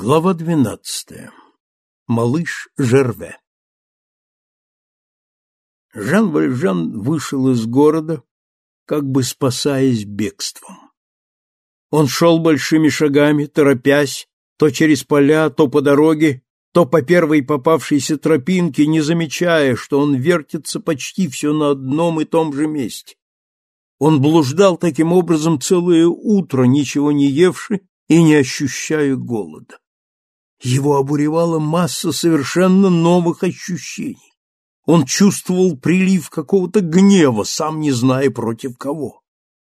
Глава двенадцатая. Малыш Жерве. Жан Вальжан вышел из города, как бы спасаясь бегством. Он шел большими шагами, торопясь, то через поля, то по дороге, то по первой попавшейся тропинке, не замечая, что он вертится почти все на одном и том же месте. Он блуждал таким образом целое утро, ничего не евши и не ощущая голода. Его обуревала масса совершенно новых ощущений. Он чувствовал прилив какого-то гнева, сам не зная против кого.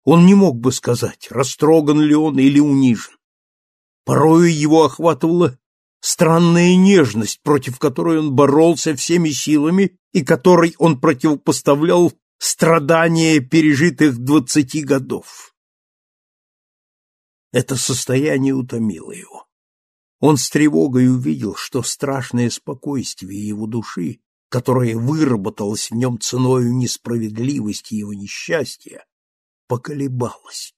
Он не мог бы сказать, растроган ли он или унижен. Порою его охватывала странная нежность, против которой он боролся всеми силами и которой он противопоставлял страдания пережитых двадцати годов. Это состояние утомило его. Он с тревогой увидел, что страшное спокойствие его души, которое выработалось в нем ценою несправедливости его несчастья, поколебалось.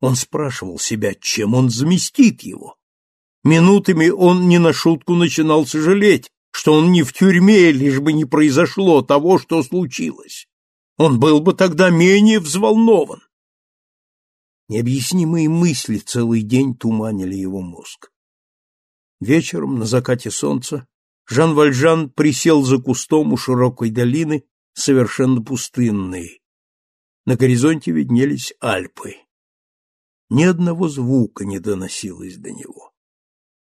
Он спрашивал себя, чем он заместит его. Минутами он не на шутку начинал сожалеть, что он не в тюрьме, лишь бы не произошло того, что случилось. Он был бы тогда менее взволнован. Необъяснимые мысли целый день туманили его мозг. Вечером, на закате солнца, Жан Вальжан присел за кустом у широкой долины, совершенно пустынной. На горизонте виднелись Альпы. Ни одного звука не доносилось до него.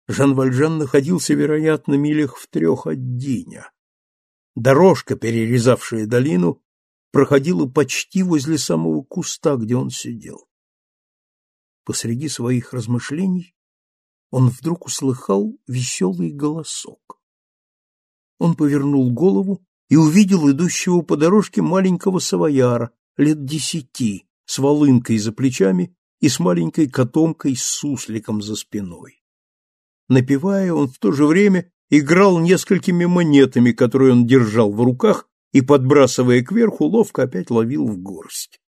Жан Вальжан находился, вероятно, милях в трех от Диня. Дорожка, перерезавшая долину, проходила почти возле самого куста, где он сидел посреди своих размышлений он вдруг услыхал веселый голосок. Он повернул голову и увидел идущего по дорожке маленького савояра лет десяти с волынкой за плечами и с маленькой котомкой с сусликом за спиной. Напевая, он в то же время играл несколькими монетами, которые он держал в руках, и, подбрасывая кверху, ловко опять ловил в горсть.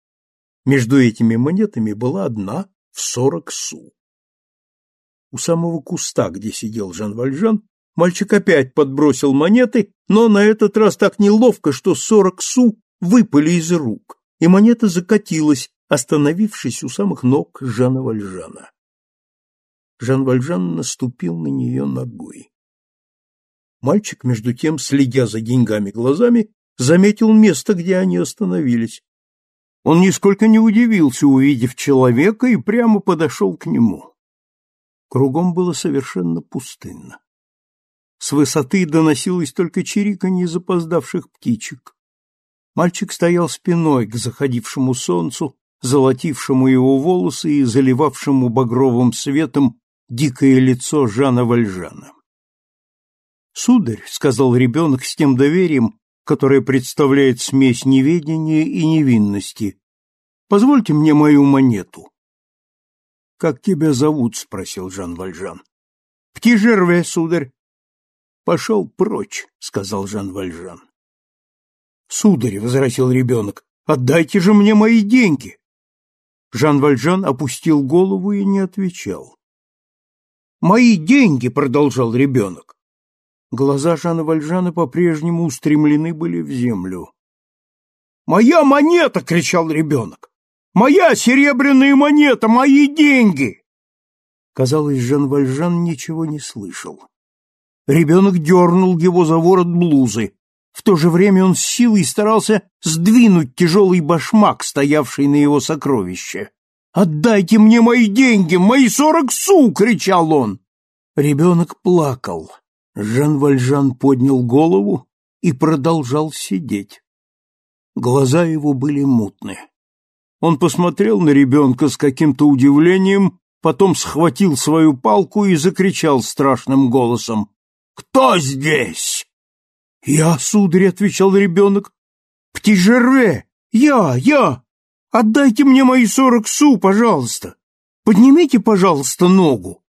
Между этими монетами была одна в сорок су. У самого куста, где сидел Жан Вальжан, мальчик опять подбросил монеты, но на этот раз так неловко, что сорок су выпали из рук, и монета закатилась, остановившись у самых ног Жана Вальжана. Жан Вальжан наступил на нее ногой. Мальчик, между тем, следя за деньгами глазами, заметил место, где они остановились, он нисколько не удивился, увидев человека, и прямо подошел к нему. Кругом было совершенно пустынно. С высоты доносилось только чириканье запоздавших птичек. Мальчик стоял спиной к заходившему солнцу, золотившему его волосы и заливавшему багровым светом дикое лицо Жана Вальжана. «Сударь», — сказал ребенок с тем доверием, которая представляет смесь неведения и невинности. Позвольте мне мою монету. — Как тебя зовут? — спросил Жан Вальжан. — Птижерве, сударь. — Пошел прочь, — сказал Жан Вальжан. — Сударь, — возразил ребенок, — отдайте же мне мои деньги. Жан Вальжан опустил голову и не отвечал. — Мои деньги, — продолжал ребенок. Глаза Жана Вальжана по-прежнему устремлены были в землю. «Моя монета!» — кричал ребенок. «Моя серебряная монета! Мои деньги!» Казалось, Жан Вальжан ничего не слышал. Ребенок дернул его за ворот блузы. В то же время он с силой старался сдвинуть тяжелый башмак, стоявший на его сокровище. «Отдайте мне мои деньги! Мои сорок су!» — кричал он. Ребенок плакал. Жан Вальжан поднял голову и продолжал сидеть. Глаза его были мутны. Он посмотрел на ребенка с каким-то удивлением, потом схватил свою палку и закричал страшным голосом. «Кто здесь?» «Я, сударь», — отвечал ребенок. «Птижере! Я, я! Отдайте мне мои сорок су, пожалуйста! Поднимите, пожалуйста, ногу!»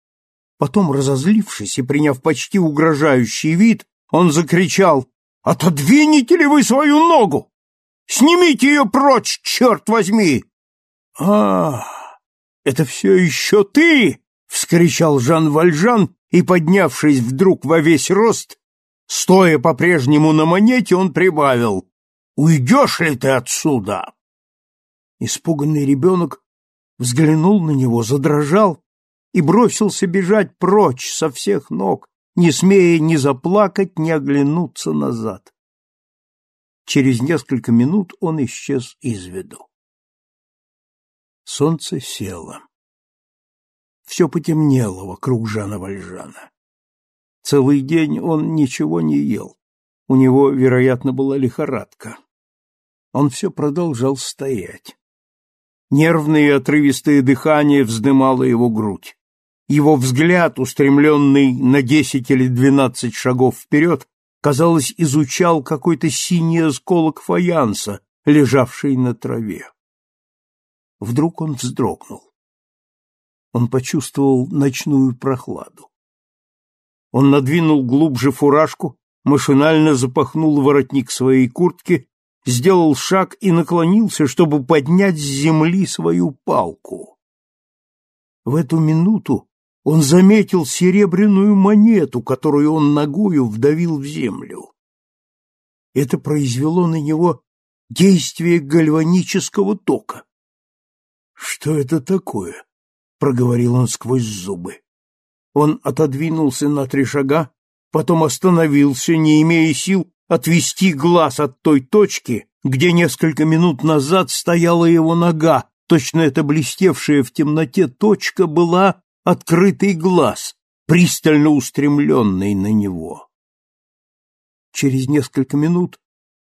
Потом, разозлившись и приняв почти угрожающий вид, он закричал «Отодвинете ли вы свою ногу? Снимите ее прочь, черт возьми!» «А, это все еще ты!» — вскричал Жан Вальжан и, поднявшись вдруг во весь рост, стоя по-прежнему на монете, он прибавил «Уйдешь ли ты отсюда?» Испуганный ребенок взглянул на него, задрожал и бросился бежать прочь со всех ног, не смея ни заплакать, ни оглянуться назад. Через несколько минут он исчез из виду. Солнце село. Все потемнело вокруг Жана Вальжана. Целый день он ничего не ел. У него, вероятно, была лихорадка. Он все продолжал стоять. Нервное и отрывистое дыхание вздымало его грудь. Его взгляд, устремленный на десять или двенадцать шагов вперед, казалось, изучал какой-то синий осколок фаянса, лежавший на траве. Вдруг он вздрогнул. Он почувствовал ночную прохладу. Он надвинул глубже фуражку, машинально запахнул воротник своей куртки, сделал шаг и наклонился, чтобы поднять с земли свою палку. В эту минуту он заметил серебряную монету, которую он ногою вдавил в землю. Это произвело на него действие гальванического тока. Что это такое? проговорил он сквозь зубы. Он отодвинулся на три шага, потом остановился, не имея сил отвести глаз от той точки, где несколько минут назад стояла его нога, точно эта блестевшая в темноте точка была открытый глаз, пристально устремленный на него. Через несколько минут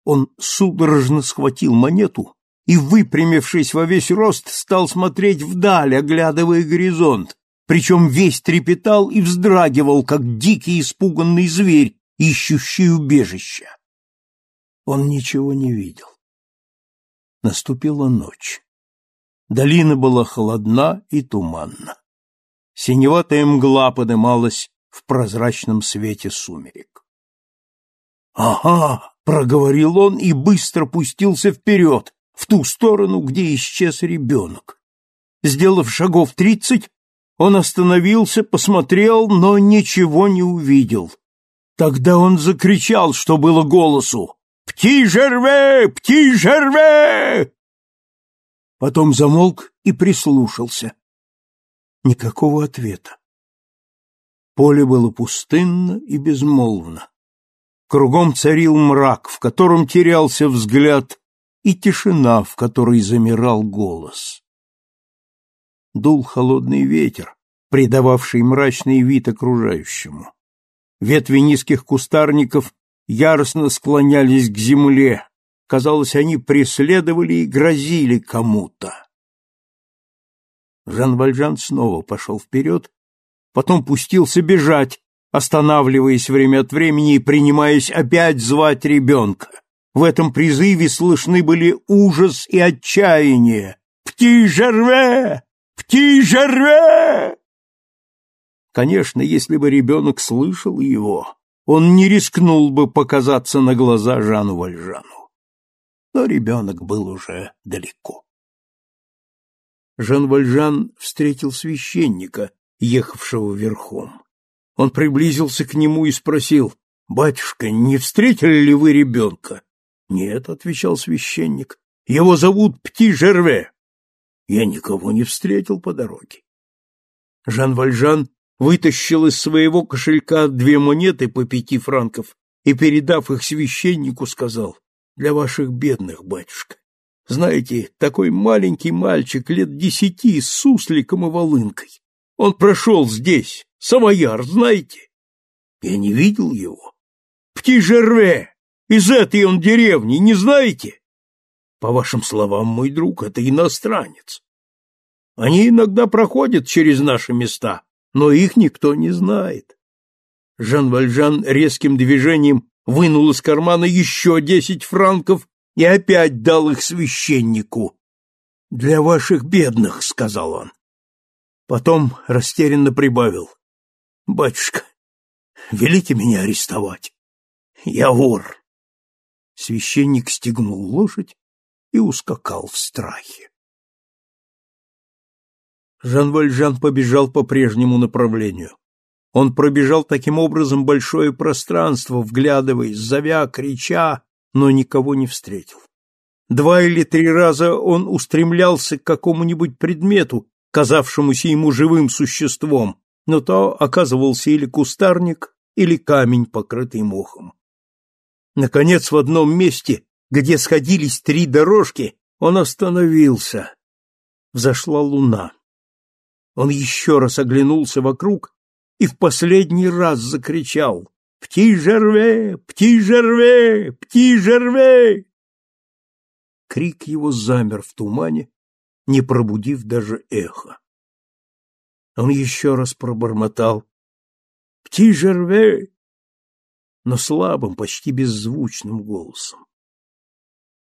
он судорожно схватил монету и, выпрямившись во весь рост, стал смотреть вдаль, оглядывая горизонт, причем весь трепетал и вздрагивал, как дикий испуганный зверь, ищущий убежища. Он ничего не видел. Наступила ночь. Долина была холодна и туманна. Синеватая мгла подымалась в прозрачном свете сумерек. «Ага!» — проговорил он и быстро пустился вперед, в ту сторону, где исчез ребенок. Сделав шагов тридцать, он остановился, посмотрел, но ничего не увидел. Тогда он закричал, что было голосу. «Пти-жерве! Пти-жерве!» Потом замолк и прислушался. Никакого ответа. Поле было пустынно и безмолвно. Кругом царил мрак, в котором терялся взгляд, и тишина, в которой замирал голос. Дул холодный ветер, придававший мрачный вид окружающему. Ветви низких кустарников яростно склонялись к земле. Казалось, они преследовали и грозили кому-то. Жан Вальжан снова пошел вперед, потом пустился бежать, останавливаясь время от времени и принимаясь опять звать ребенка. В этом призыве слышны были ужас и отчаяние. «Пти-жерве! Пти-жерве!» Конечно, если бы ребенок слышал его, он не рискнул бы показаться на глаза Жану Вальжану. Но ребенок был уже далеко. Жан Вальжан встретил священника, ехавшего верхом. Он приблизился к нему и спросил, «Батюшка, не встретили ли вы ребенка?» «Нет», — отвечал священник, — «его зовут Пти-Жерве». «Я никого не встретил по дороге». Жан Вальжан вытащил из своего кошелька две монеты по пяти франков и, передав их священнику, сказал, «Для ваших бедных, батюшка, знаете, такой маленький мальчик лет десяти с сусликом и волынкой. Он прошел здесь, Самояр, знаете? Я не видел его. Птижерве, из этой он деревни, не знаете? По вашим словам, мой друг, это иностранец. Они иногда проходят через наши места, но их никто не знает. Жан Вальжан резким движением вынул из кармана еще десять франков и опять дал их священнику. «Для ваших бедных», — сказал он. Потом растерянно прибавил. «Батюшка, велите меня арестовать. Я вор». Священник стегнул лошадь и ускакал в страхе. Жан Вальжан побежал по прежнему направлению. Он пробежал таким образом большое пространство, вглядываясь, зовя, крича, но никого не встретил. Два или три раза он устремлялся к какому-нибудь предмету, казавшемуся ему живым существом, но то оказывался или кустарник, или камень, покрытый мохом. Наконец, в одном месте, где сходились три дорожки, он остановился. Взошла луна. Он еще раз оглянулся вокруг и в последний раз закричал «Пти-жерве! Пти-жерве! Пти-жерве!» Крик его замер в тумане, не пробудив даже эхо. Он еще раз пробормотал «Пти-жерве!» но слабым, почти беззвучным голосом.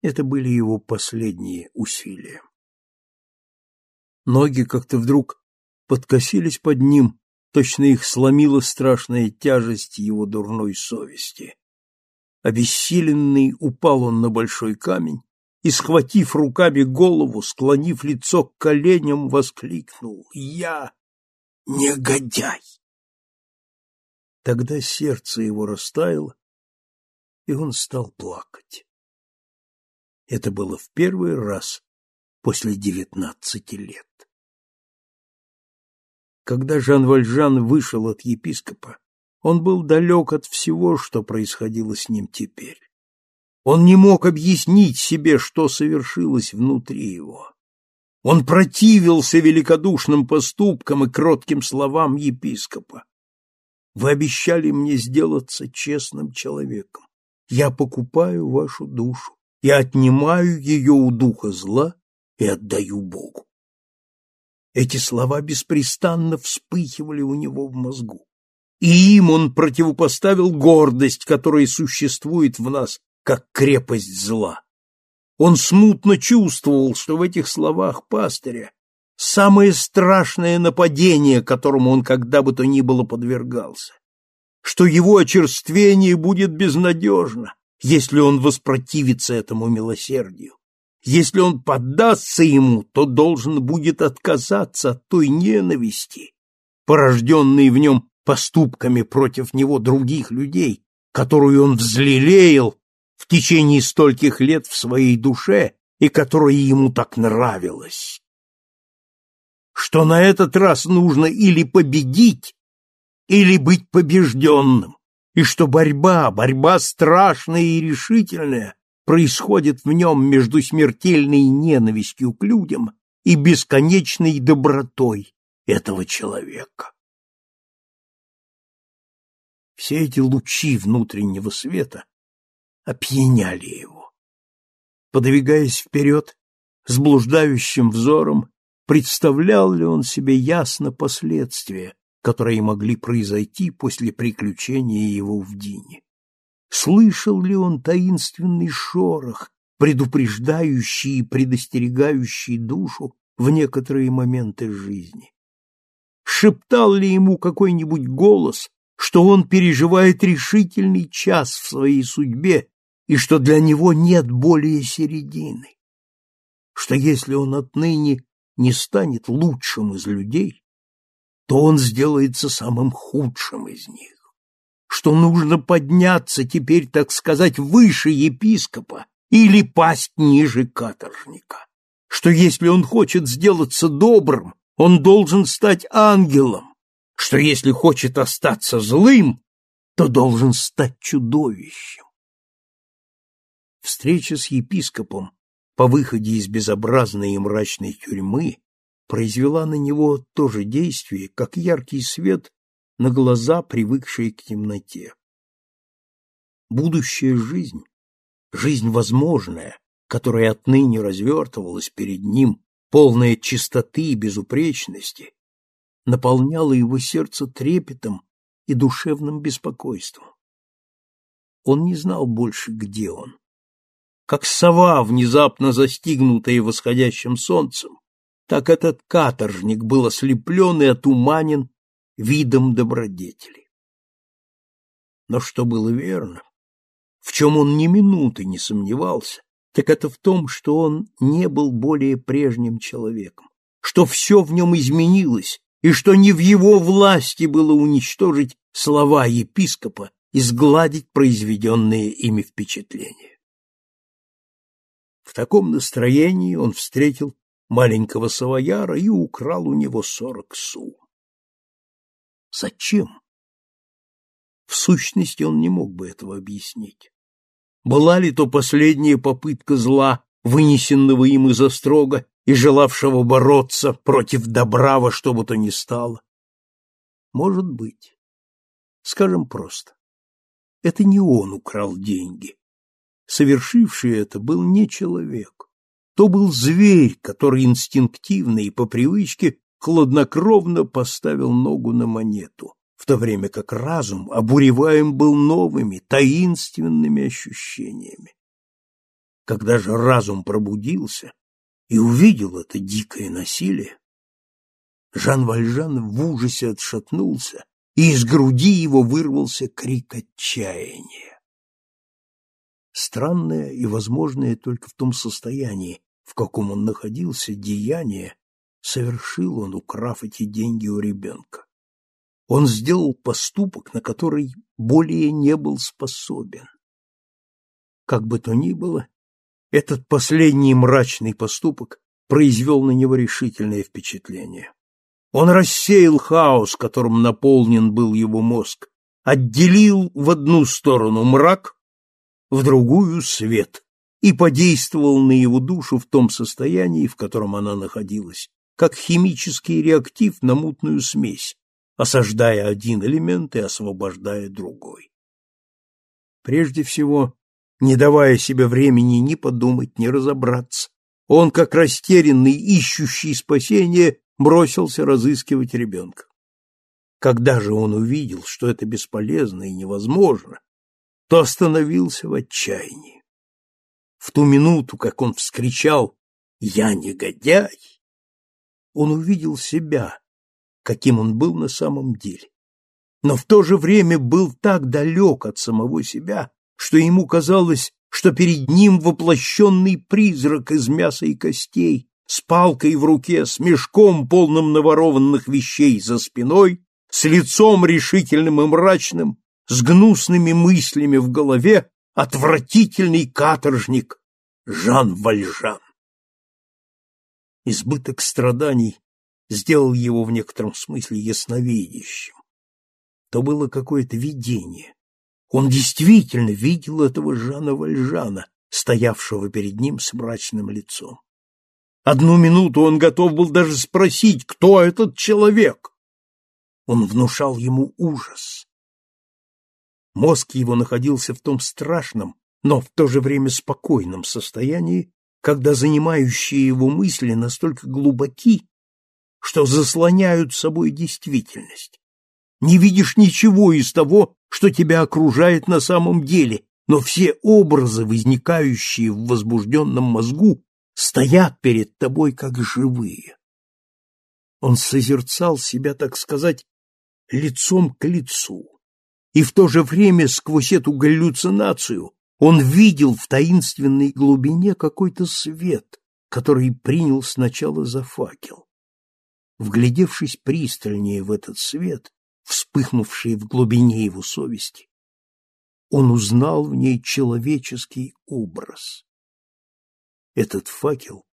Это были его последние усилия. Ноги как-то вдруг подкосились под ним, точно их сломила страшная тяжесть его дурной совести. Обессиленный упал он на большой камень и, схватив руками голову, склонив лицо к коленям, воскликнул «Я негодяй!» Тогда сердце его растаяло, и он стал плакать. Это было в первый раз после девятнадцати лет. Когда Жан Вальжан вышел от епископа, он был далек от всего, что происходило с ним теперь. Он не мог объяснить себе, что совершилось внутри его. Он противился великодушным поступкам и кротким словам епископа. Вы обещали мне сделаться честным человеком. Я покупаю вашу душу, я отнимаю ее у духа зла и отдаю Богу. Эти слова беспрестанно вспыхивали у него в мозгу. И им он противопоставил гордость, которая существует в нас, как крепость зла. Он смутно чувствовал, что в этих словах пастыря самое страшное нападение, которому он когда бы то ни было подвергался, что его очерствение будет безнадежно, если он воспротивится этому милосердию. Если он поддастся ему, то должен будет отказаться от той ненависти, порожденной в нем поступками против него других людей, которую он взлелеял в течение стольких лет в своей душе и которая ему так нравилась. Что на этот раз нужно или победить, или быть побежденным, и что борьба, борьба страшная и решительная, происходит в нем между смертельной ненавистью к людям и бесконечной добротой этого человека. Все эти лучи внутреннего света опьяняли его. Подвигаясь вперед, с блуждающим взором, представлял ли он себе ясно последствия, которые могли произойти после приключения его в Дине? Слышал ли он таинственный шорох, предупреждающий и предостерегающий душу в некоторые моменты жизни? Шептал ли ему какой-нибудь голос, что он переживает решительный час в своей судьбе и что для него нет более середины? Что если он отныне не станет лучшим из людей, то он сделается самым худшим из них что нужно подняться теперь, так сказать, выше епископа или пасть ниже каторжника, что если он хочет сделаться добрым, он должен стать ангелом, что если хочет остаться злым, то должен стать чудовищем. Встреча с епископом по выходе из безобразной и мрачной тюрьмы произвела на него то же действие, как яркий свет на глаза, привыкшие к темноте. Будущая жизнь, жизнь возможная, которая отныне развертывалась перед ним, полная чистоты и безупречности, наполняла его сердце трепетом и душевным беспокойством. Он не знал больше, где он. Как сова, внезапно застигнутая восходящим солнцем, так этот каторжник был ослеплен и отуманен видом добродетели. Но что было верно, в чем он ни минуты не сомневался, так это в том, что он не был более прежним человеком, что все в нем изменилось, и что не в его власти было уничтожить слова епископа и сгладить произведенные ими впечатления. В таком настроении он встретил маленького савояра и украл у него сорок су. Зачем? В сущности, он не мог бы этого объяснить. Была ли то последняя попытка зла, вынесенного им из острога и желавшего бороться против добра во что бы то ни стало? Может быть. Скажем просто. Это не он украл деньги. Совершивший это был не человек. То был зверь, который инстинктивно и по привычке хладнокровно поставил ногу на монету, в то время как разум обуреваем был новыми, таинственными ощущениями. Когда же разум пробудился и увидел это дикое насилие, Жан Вальжан в ужасе отшатнулся, и из груди его вырвался крик отчаяния. Странное и возможное только в том состоянии, в каком он находился, деяние совершил он, украв эти деньги у ребенка. Он сделал поступок, на который более не был способен. Как бы то ни было, этот последний мрачный поступок произвел на него решительное впечатление. Он рассеял хаос, которым наполнен был его мозг, отделил в одну сторону мрак, в другую — свет, и подействовал на его душу в том состоянии, в котором она находилась, как химический реактив на мутную смесь, осаждая один элемент и освобождая другой. Прежде всего, не давая себе времени ни подумать, ни разобраться, он, как растерянный, ищущий спасения, бросился разыскивать ребенка. Когда же он увидел, что это бесполезно и невозможно, то остановился в отчаянии. В ту минуту, как он вскричал «Я негодяй!», он увидел себя, каким он был на самом деле. Но в то же время был так далек от самого себя, что ему казалось, что перед ним воплощенный призрак из мяса и костей, с палкой в руке, с мешком, полным наворованных вещей за спиной, с лицом решительным и мрачным, с гнусными мыслями в голове, отвратительный каторжник Жан Вальжан. Избыток страданий сделал его в некотором смысле ясновидящим. То было какое-то видение. Он действительно видел этого Жана Вальжана, стоявшего перед ним с мрачным лицом. Одну минуту он готов был даже спросить, кто этот человек. Он внушал ему ужас. Мозг его находился в том страшном, но в то же время спокойном состоянии, когда занимающие его мысли настолько глубоки, что заслоняют собой действительность. Не видишь ничего из того, что тебя окружает на самом деле, но все образы, возникающие в возбужденном мозгу, стоят перед тобой как живые. Он созерцал себя, так сказать, лицом к лицу, и в то же время сквозь эту галлюцинацию он видел в таинственной глубине какой-то свет, который принял сначала за факел. Вглядевшись пристальнее в этот свет, вспыхнувший в глубине его совести, он узнал в ней человеческий образ. Этот факел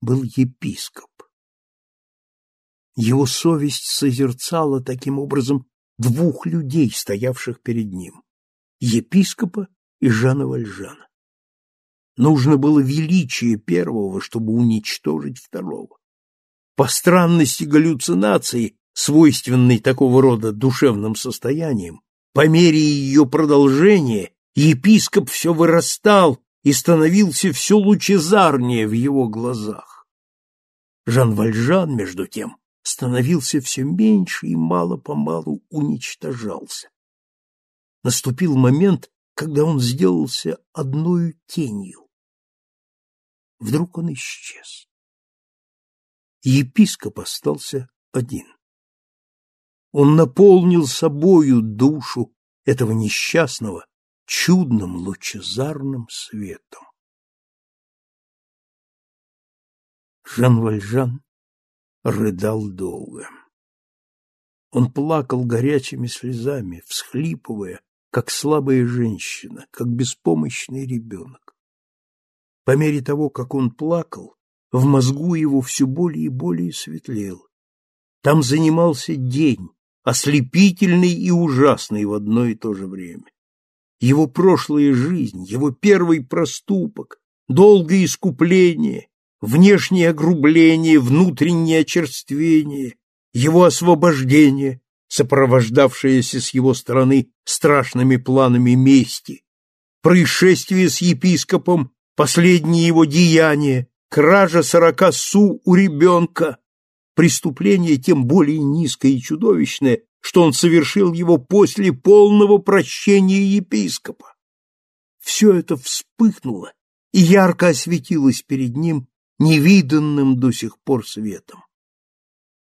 был епископ. Его совесть созерцала таким образом двух людей, стоявших перед ним — епископа и Жана Вальжана. Нужно было величие первого, чтобы уничтожить второго. По странности галлюцинации, свойственной такого рода душевным состояниям, по мере ее продолжения епископ все вырастал и становился все лучезарнее в его глазах. Жан Вальжан, между тем, становился все меньше и мало-помалу уничтожался. Наступил момент, когда он сделался одною тенью. Вдруг он исчез. Епископ остался один. Он наполнил собою душу этого несчастного чудным лучезарным светом. Жан Вальжан рыдал долго. Он плакал горячими слезами, всхлипывая, как слабая женщина, как беспомощный ребенок. По мере того, как он плакал, в мозгу его все более и более светлел. Там занимался день, ослепительный и ужасный в одно и то же время. Его прошлая жизнь, его первый проступок, долгое искупление, внешнее огрубление, внутреннее очерствение, его освобождение, сопровождавшееся с его стороны страшными планами мести, происшествие с епископом, последние его деяния, кража сорока су у ребенка, преступление тем более низкое и чудовищное, что он совершил его после полного прощения епископа. Все это вспыхнуло и ярко осветилось перед ним невиданным до сих пор светом.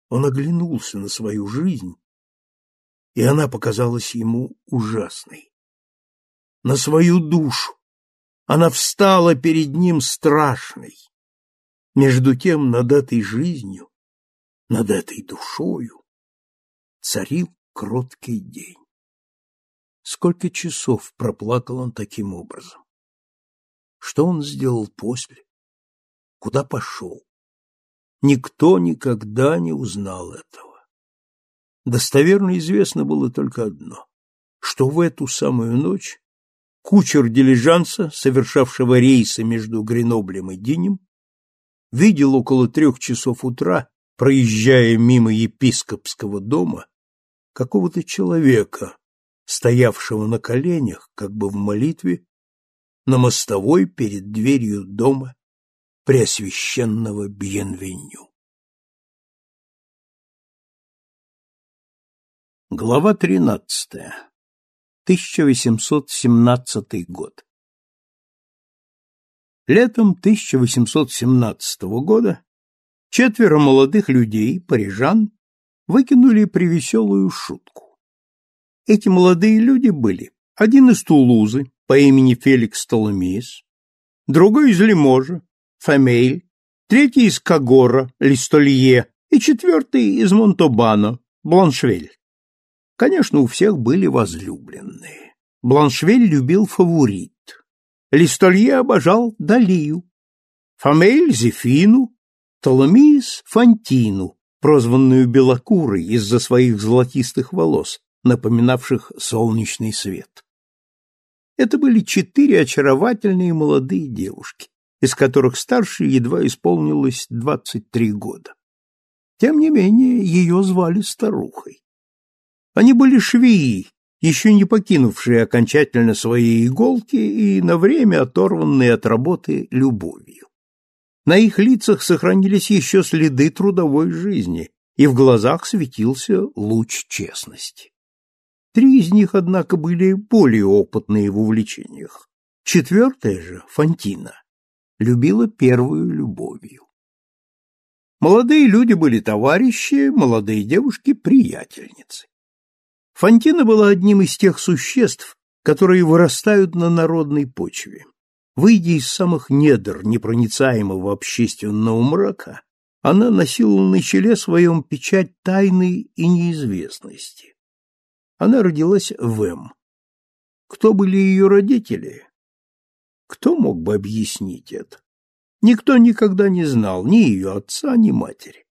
Он оглянулся на свою жизнь, и она показалась ему ужасной. На свою душу она встала перед ним страшной. Между тем над этой жизнью, над этой душою царил кроткий день. Сколько часов проплакал он таким образом? Что он сделал после? Куда пошел? Никто никогда не узнал этого. Достоверно известно было только одно, что в эту самую ночь кучер дилижанса, совершавшего рейсы между Греноблем и Динем, видел около трех часов утра, проезжая мимо епископского дома, какого-то человека, стоявшего на коленях, как бы в молитве, на мостовой перед дверью дома Преосвященного Бьенвеню. Глава тринадцатая. 1817 год. Летом 1817 года четверо молодых людей, парижан, выкинули привеселую шутку. Эти молодые люди были один из Тулузы по имени Феликс Толомеис, другой из Лиможа, Фамейль, третий из Кагора, Листолье и четвертый из Монтобано, Бланшвель. Конечно, у всех были возлюбленные. Бланшвель любил фаворит. Листолье обожал Далию. Фамейль — Зефину, Толомиис — Фантину, прозванную Белокурой из-за своих золотистых волос, напоминавших солнечный свет. Это были четыре очаровательные молодые девушки из которых старшей едва исполнилось двадцать три года. Тем не менее, ее звали старухой. Они были швеи, еще не покинувшие окончательно свои иголки и на время оторванные от работы любовью. На их лицах сохранились еще следы трудовой жизни, и в глазах светился луч честности. Три из них, однако, были более опытные в увлечениях. Четвертая же, Фантина, любила первую любовью. Молодые люди были товарищи, молодые девушки — приятельницы. Фантина была одним из тех существ, которые вырастают на народной почве. Выйдя из самых недр непроницаемого общественного мрака, она носила на челе своем печать тайны и неизвестности. Она родилась в М. Кто были ее родители? Кто мог бы объяснить это? Никто никогда не знал ни ее отца, ни матери.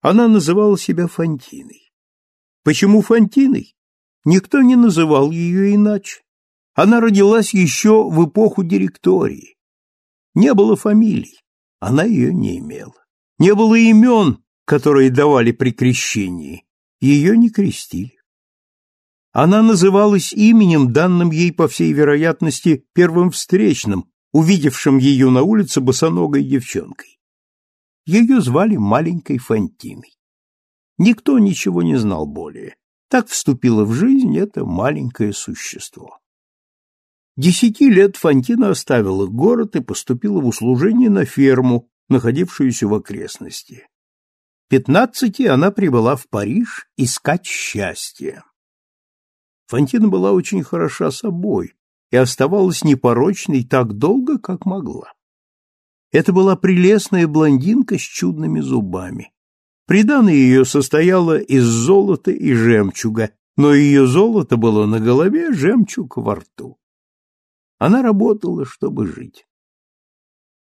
Она называла себя Фантиной. Почему Фантиной? Никто не называл ее иначе. Она родилась еще в эпоху директории. Не было фамилий, она ее не имела. Не было имен, которые давали при крещении, ее не крестили. Она называлась именем, данным ей, по всей вероятности, первым встречным, увидевшим ее на улице босоногой девчонкой. Ее звали маленькой Фантиной. Никто ничего не знал более. Так вступило в жизнь это маленькое существо. Десяти лет Фантина оставила город и поступила в услужение на ферму, находившуюся в окрестности. Пятнадцати она прибыла в Париж искать счастья. Фантина была очень хороша собой и оставалась непорочной так долго, как могла. Это была прелестная блондинка с чудными зубами. Приданое ее состояло из золота и жемчуга, но ее золото было на голове, жемчуг во рту. Она работала, чтобы жить.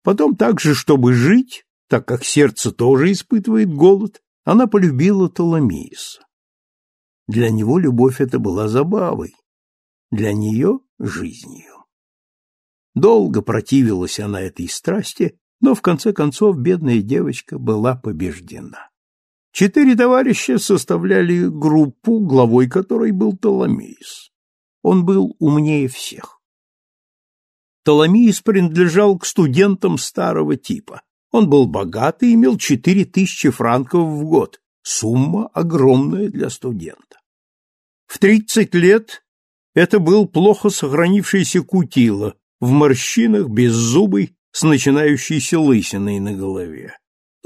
Потом также, чтобы жить, так как сердце тоже испытывает голод, она полюбила Толомеиса. Для него любовь эта была забавой, для нее — жизнью. Долго противилась она этой страсти, но в конце концов бедная девочка была побеждена. Четыре товарища составляли группу, главой которой был Толомеис. Он был умнее всех. Толомеис принадлежал к студентам старого типа. Он был богат и имел четыре тысячи франков в год, сумма огромная для студента. В тридцать лет это был плохо сохранившийся кутила, в морщинах, беззубый, с начинающейся лысиной на голове.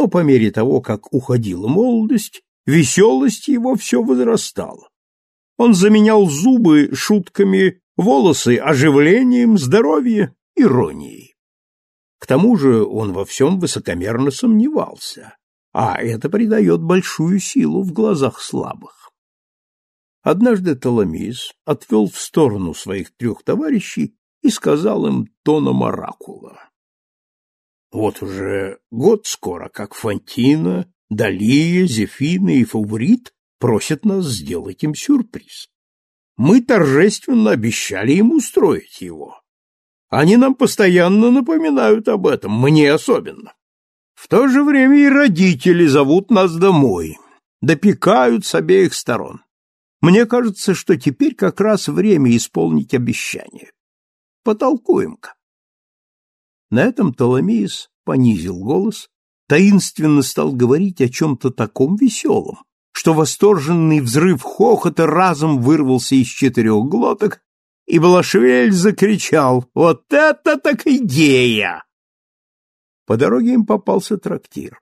Но по мере того, как уходила молодость, веселость его все возрастала. Он заменял зубы шутками, волосы оживлением, здоровье иронией. К тому же он во всем высокомерно сомневался, а это придает большую силу в глазах слабых. Однажды Толомис отвел в сторону своих трех товарищей и сказал им тоном оракула. Вот уже год скоро, как Фантина, Далия, Зефина и Фаворит просят нас сделать им сюрприз. Мы торжественно обещали им устроить его. Они нам постоянно напоминают об этом, мне особенно. В то же время и родители зовут нас домой, допекают с обеих сторон. Мне кажется, что теперь как раз время исполнить обещание. Потолкуем-ка. На этом Толомеис понизил голос, таинственно стал говорить о чем-то таком веселом, что восторженный взрыв хохота разом вырвался из четырех глоток, и Балашвель закричал «Вот это так идея!» По дороге им попался трактир.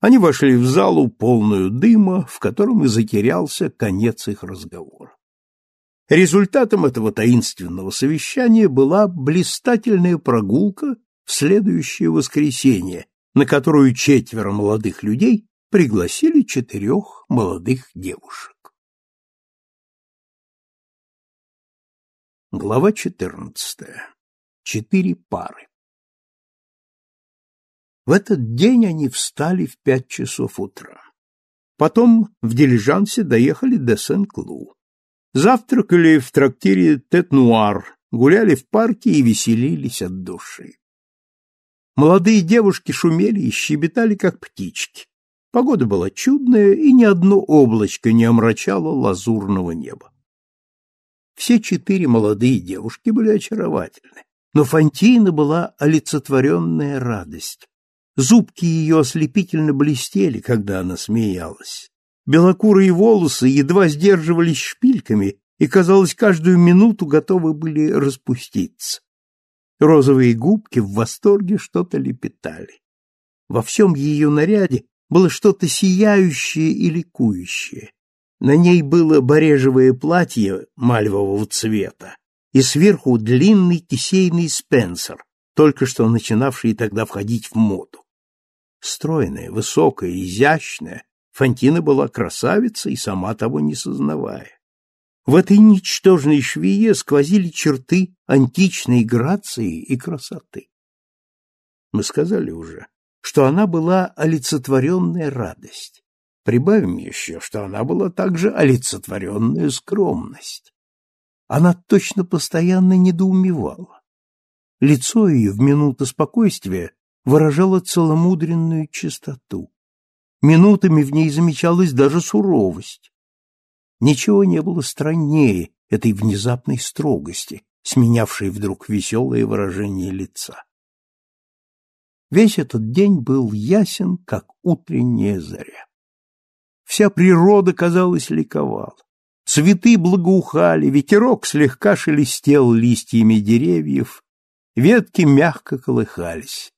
Они вошли в залу, полную дыма, в котором и затерялся конец их разговора. Результатом этого таинственного совещания была блистательная прогулка в следующее воскресенье, на которую четверо молодых людей пригласили четырех молодых девушек. Глава четырнадцатая. Четыре пары. В этот день они встали в пять часов утра. Потом в дилижансе доехали до Сен-Клу. Завтракали в трактире Тет-Нуар, гуляли в парке и веселились от души. Молодые девушки шумели и щебетали, как птички. Погода была чудная, и ни одно облачко не омрачало лазурного неба. Все четыре молодые девушки были очаровательны, но Фантина была олицетворенная радость. Зубки ее ослепительно блестели, когда она смеялась. Белокурые волосы едва сдерживались шпильками и, казалось, каждую минуту готовы были распуститься. Розовые губки в восторге что-то лепетали. Во всем ее наряде было что-то сияющее и ликующее. На ней было барежевое платье мальвового цвета и сверху длинный кисейный спенсер, только что начинавший тогда входить в моду. Стройная, высокая, изящная, Фантина была красавицей, сама того не сознавая. В этой ничтожной швее сквозили черты античной грации и красоты. Мы сказали уже, что она была олицетворенная радость. Прибавим еще, что она была также олицетворенная скромность. Она точно постоянно недоумевала. Лицо ее в минуту спокойствия выражало целомудренную чистоту. Минутами в ней замечалась даже суровость. Ничего не было страннее этой внезапной строгости, сменявшей вдруг веселое выражение лица. Весь этот день был ясен, как утренняя заря. Вся природа, казалось, ликовала. Цветы благоухали, ветерок слегка шелестел листьями деревьев, ветки мягко колыхались.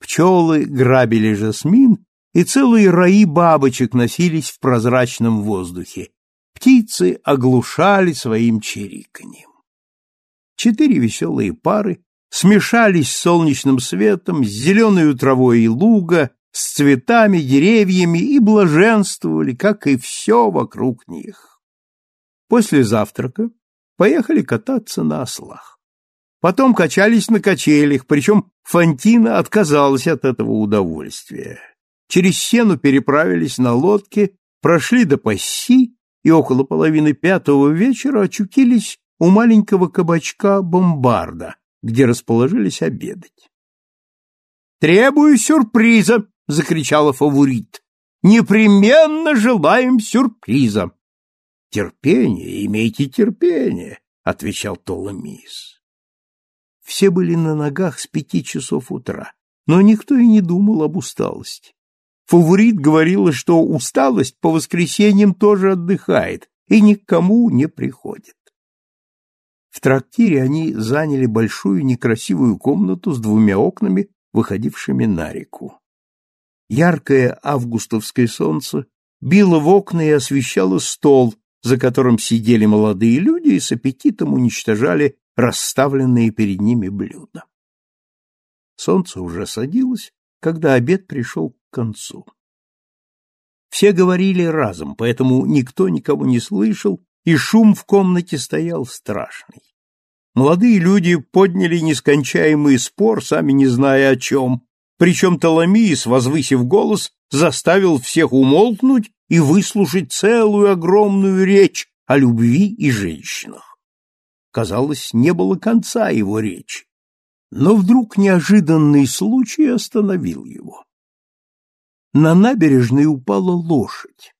Пчелы грабили жасмин, и целые раи бабочек носились в прозрачном воздухе, птицы оглушали своим чириканьем. Четыре веселые пары смешались с солнечным светом, с зеленой травой и луга, с цветами, деревьями и блаженствовали, как и все вокруг них. После завтрака поехали кататься на ослах. Потом качались на качелях, причем Фантина отказалась от этого удовольствия. Через сену переправились на лодке, прошли до Пасси и около половины пятого вечера очутились у маленького кабачка Бомбарда, где расположились обедать. «Требую сюрприза!» — закричала фаворит. «Непременно желаем сюрприза!» «Терпение, имейте терпение!» — отвечал Толамис. Все были на ногах с пяти часов утра, но никто и не думал об усталости. Фаворит говорила, что усталость по воскресеньям тоже отдыхает и никому не приходит. В трактире они заняли большую некрасивую комнату с двумя окнами, выходившими на реку. Яркое августовское солнце било в окна и освещало стол, за которым сидели молодые люди и с аппетитом уничтожали расставленные перед ними блюда. Солнце уже садилось, когда обед пришел к концу. Все говорили разом, поэтому никто никого не слышал, и шум в комнате стоял страшный. Молодые люди подняли нескончаемый спор, сами не зная о чем, причем Толомиис, возвысив голос, заставил всех умолкнуть и выслушать целую огромную речь о любви и женщинах. Казалось, не было конца его речи, но вдруг неожиданный случай остановил его. На набережной упала лошадь.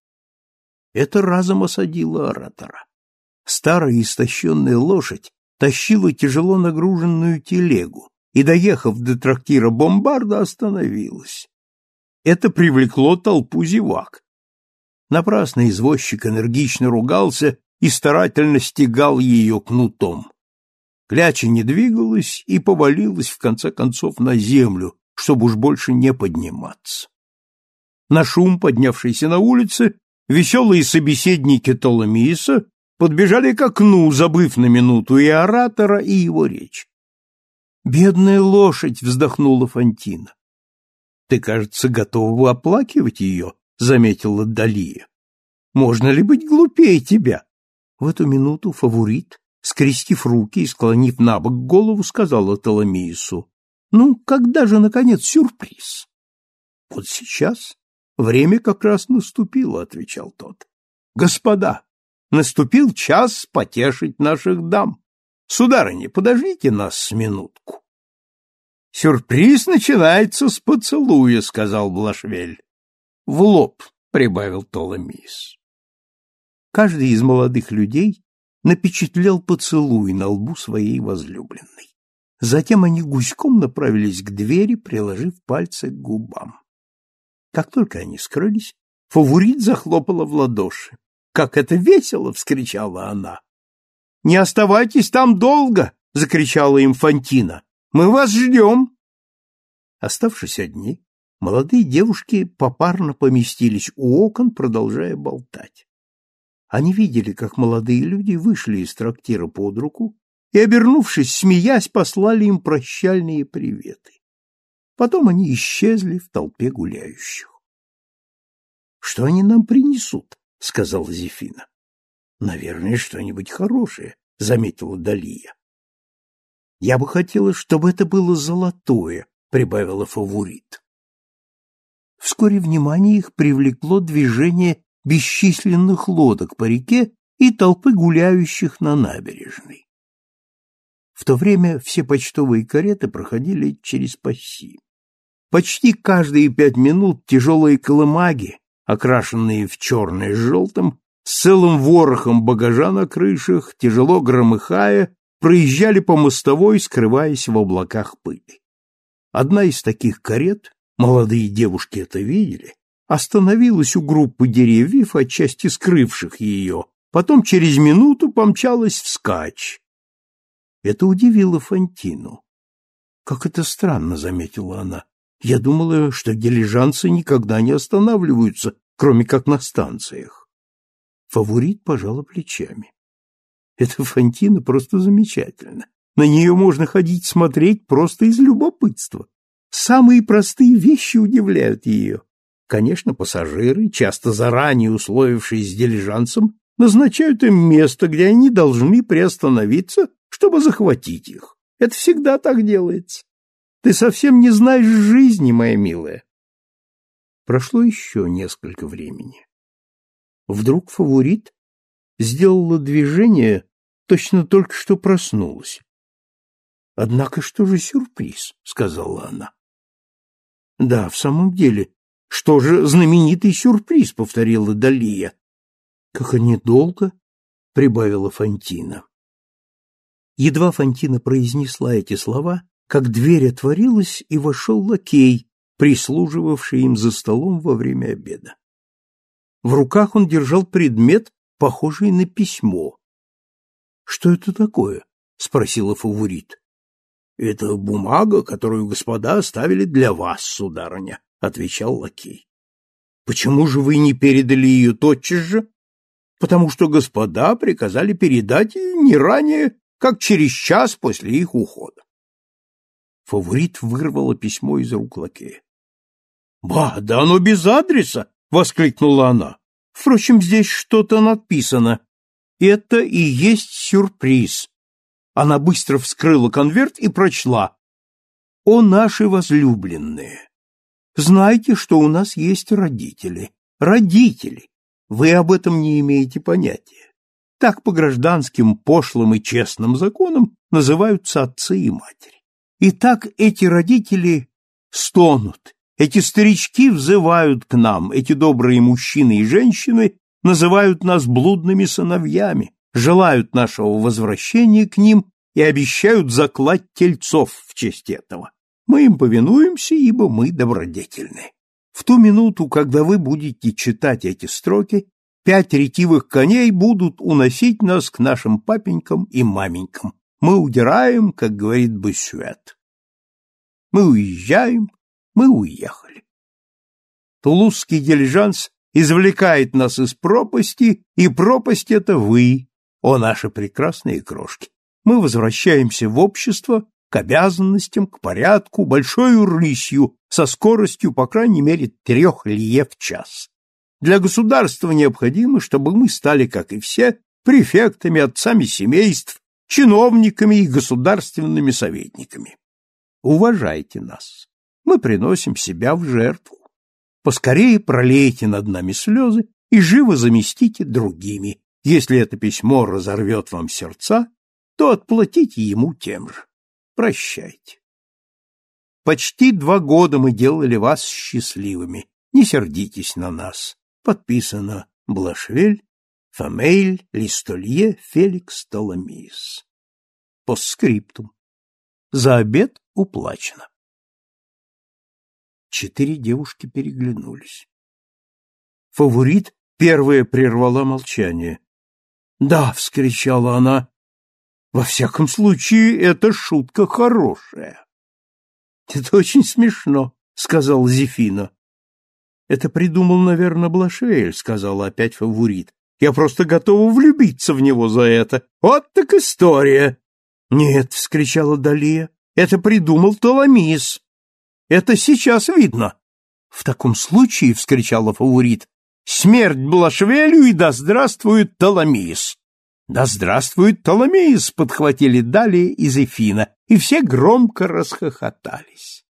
Это разом осадило оратора. Старая истощенная лошадь тащила тяжело нагруженную телегу и, доехав до трактира бомбарда, остановилась. Это привлекло толпу зевак. Напрасно извозчик энергично ругался и старательно стегал ее кнутом. Кляча не двигалась и повалилась, в конце концов, на землю, чтобы уж больше не подниматься. На шум, поднявшийся на улице, веселые собеседники Толомиса подбежали к окну, забыв на минуту и оратора, и его речь. «Бедная лошадь!» — вздохнула Фантина. «Ты, кажется, готова оплакивать ее», — заметила Далия. «Можно ли быть глупее тебя?» В эту минуту фаворит, скрестив руки и склонив на бок голову, сказала Толомеису, «Ну, когда же, наконец, сюрприз?» «Вот сейчас. Время как раз наступило», — отвечал тот. «Господа, наступил час потешить наших дам. Сударыня, подождите нас с минутку. Сюрприз начинается с поцелуя, сказал Блашвель. В лоб, прибавил Толомис. Каждый из молодых людей напечатлел поцелуй на лбу своей возлюбленной. Затем они гуськом направились к двери, приложив пальцы к губам. Как только они скрылись, фаворит захлопала в ладоши. Как это весело! — вскричала она. — Не оставайтесь там долго! — закричала им Фантина. — Мы вас ждем! Оставшись одни, молодые девушки попарно поместились у окон, продолжая болтать. Они видели, как молодые люди вышли из трактира под руку и, обернувшись, смеясь, послали им прощальные приветы. Потом они исчезли в толпе гуляющих. — Что они нам принесут? — сказала Зефина. — Наверное, что-нибудь хорошее, — заметила Далия. — Я бы хотела, чтобы это было золотое, — прибавила фаворит. Вскоре внимание их привлекло движение бесчисленных лодок по реке и толпы гуляющих на набережной. В то время все почтовые кареты проходили через Пасси. Почти каждые пять минут тяжелые колымаги окрашенные в черное с желтым, с целым ворохом багажа на крышах, тяжело громыхая, проезжали по мостовой, скрываясь в облаках пыли. Одна из таких карет, молодые девушки это видели, остановилась у группы деревьев, отчасти скрывших ее, потом через минуту помчалась вскачь. Это удивило Фантину. «Как это странно», — заметила она. Я думала, что дилижансы никогда не останавливаются, кроме как на станциях. Фаворит пожала плечами. Эта Фантина просто замечательна. На нее можно ходить смотреть просто из любопытства. Самые простые вещи удивляют ее. Конечно, пассажиры, часто заранее условившись с дилижансом, назначают им место, где они должны приостановиться, чтобы захватить их. Это всегда так делается. Ты совсем не знаешь жизни, моя милая. Прошло еще несколько времени. Вдруг фаворит сделала движение, точно только что проснулась. Однако что же сюрприз, сказала она. Да, в самом деле, что же знаменитый сюрприз, повторила Далия. Как они долго, прибавила Фантина. Едва Фантина произнесла эти слова, как дверь отворилась, и вошел лакей, прислуживавший им за столом во время обеда. В руках он держал предмет, похожий на письмо. — Что это такое? — спросила фаворит. — Это бумага, которую господа оставили для вас, сударыня, — отвечал лакей. — Почему же вы не передали ее тотчас же? — Потому что господа приказали передать ее не ранее, как через час после их ухода. Фаворит вырвала письмо из рук лакея. — Ба, да оно без адреса! — воскликнула она. — Впрочем, здесь что-то написано. Это и есть сюрприз. Она быстро вскрыла конверт и прочла. «О, наши возлюбленные! Знайте, что у нас есть родители. Родители! Вы об этом не имеете понятия. Так по гражданским, пошлым и честным законам называются отцы и матери. И так эти родители стонут, эти старички взывают к нам, эти добрые мужчины и женщины называют нас блудными сыновьями, желают нашего возвращения к ним и обещают заклать тельцов в честь этого. Мы им повинуемся, ибо мы добродетельны. В ту минуту, когда вы будете читать эти строки, пять ретивых коней будут уносить нас к нашим папенькам и маменькам. Мы удираем, как говорит Бессюэт. Мы уезжаем, мы уехали. Тулузский дилижанс извлекает нас из пропасти, и пропасть — это вы, о наши прекрасные крошки. Мы возвращаемся в общество, к обязанностям, к порядку, большой рысью, со скоростью, по крайней мере, трех лье в час. Для государства необходимо, чтобы мы стали, как и все, префектами, отцами семейств, чиновниками и государственными советниками. Уважайте нас. Мы приносим себя в жертву. Поскорее пролейте над нами слезы и живо заместите другими. Если это письмо разорвет вам сердца, то отплатите ему тем же. Прощайте. Почти два года мы делали вас счастливыми. Не сердитесь на нас. Подписано Блашвель, Фамейль, Листолье, Феликс Толомис. Постскриптум. За обед уплачено. Четыре девушки переглянулись. Фаворит первая прервала молчание. «Да!» — вскричала она. «Во всяком случае, эта шутка хорошая». «Это очень смешно», — сказал Зефина. «Это придумал, наверное, Блашеэль», — сказала опять фаворит. «Я просто готова влюбиться в него за это. Вот так история!» «Нет», — вскричала Далия, — «это придумал Толомис. Это сейчас видно». «В таком случае», — вскричала фаворит, — «смерть Блашвелю и да здравствует Толомис!» «Да здравствует Толомис!» — подхватили Далия и Зефина, и все громко расхохотались.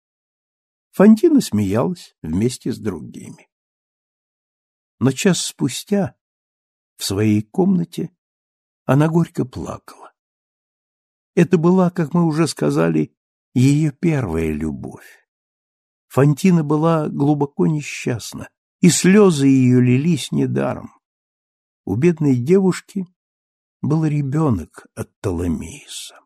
Фантина смеялась вместе с другими. Но час спустя в своей комнате она горько плакала. Это была, как мы уже сказали, ее первая любовь. Фантина была глубоко несчастна, и слезы ее лились недаром. У бедной девушки был ребенок от Толомеиса.